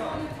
있어.